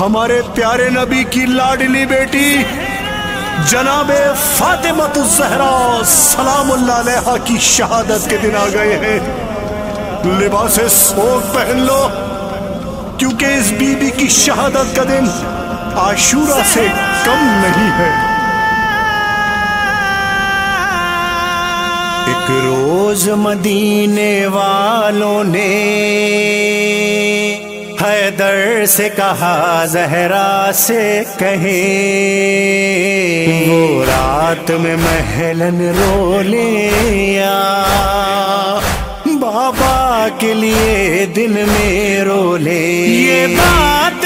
ہمارے پیارے نبی کی لاڈلی بیٹی، جناب فاطمت الزہرا، سلام اللہ علیہ کی شہادت کے دن آ گئے ہیں۔ لباس سوگ پہن لو، کیونکہ اس بی بی کی شہادت کا دن عاشورہ سے کم نہیں ہے۔ ایک روز مدینے والوں نے حیدر سے کہا، زہرا سے کہیں۔ وہ رات میں محلن رو لیا۔ بابا کے لیے دن میں رو لے یہ بات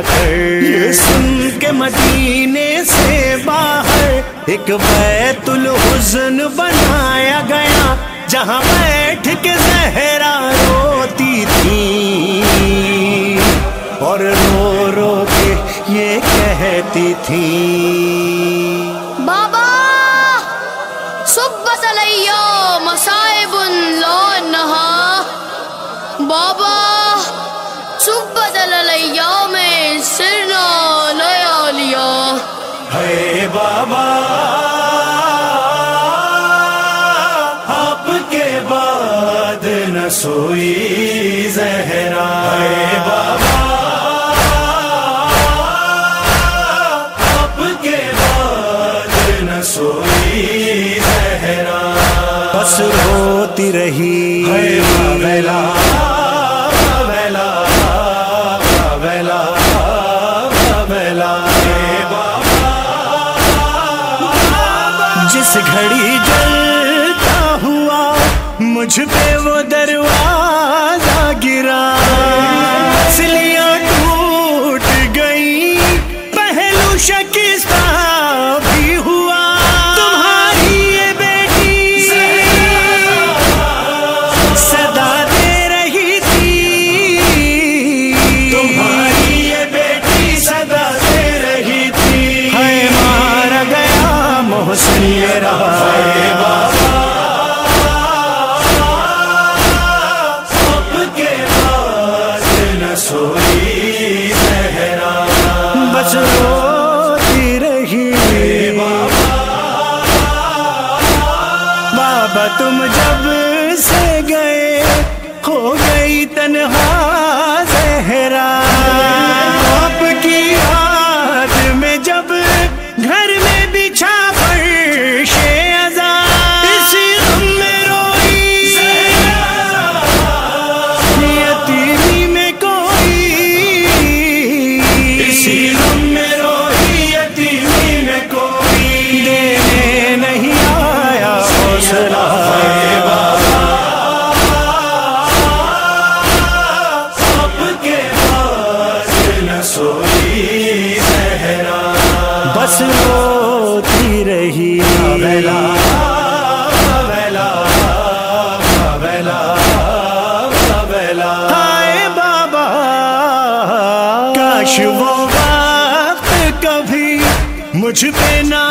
کر یہ سن کے مدینے سے باہر ایک بیت الحزن بنایا گیا، جہاں بیٹھ کے زہرا روتی تھی۔ اور رو رو کے یہ کہتی تھی۔ بابا صبت علیہ مصائب لا نہا۔ بابا سوئی زہرا۔ ہے بابا آپ کے بعد نہ سوئی زہرا۔ بس روتی رہی۔ ویلا ویلا ویلا ویلا جس گھڑی جلتا ہوا مجھ پہ وہ دروازہ شک روتی رہی۔ ویلا ویلا ویلا ویلا ہائے بابا کاش وہ وقت کبھی مجھ پہ نہ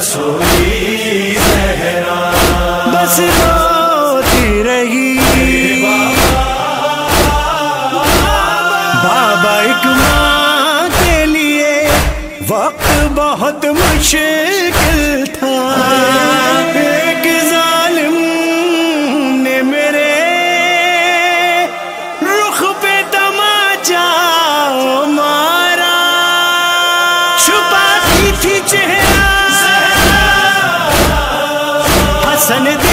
زہرا بس روتی رہی۔ بابا ایک ماں کے لیے وقت بہت مشکل سند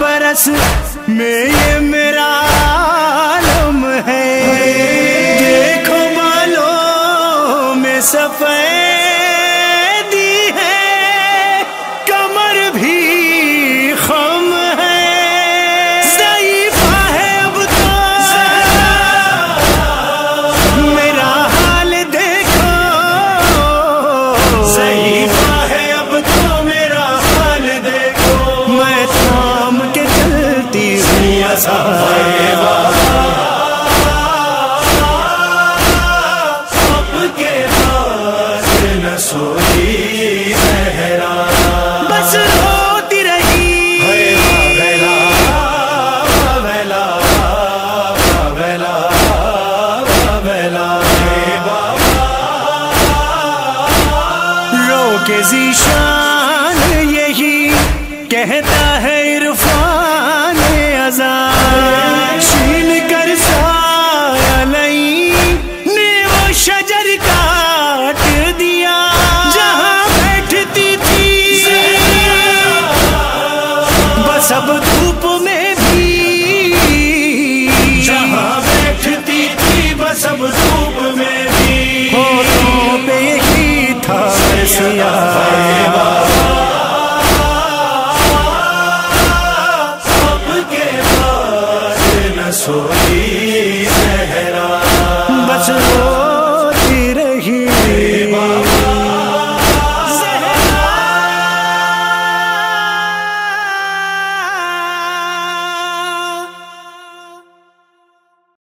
برس میں یہ ہوں سوئی بس رو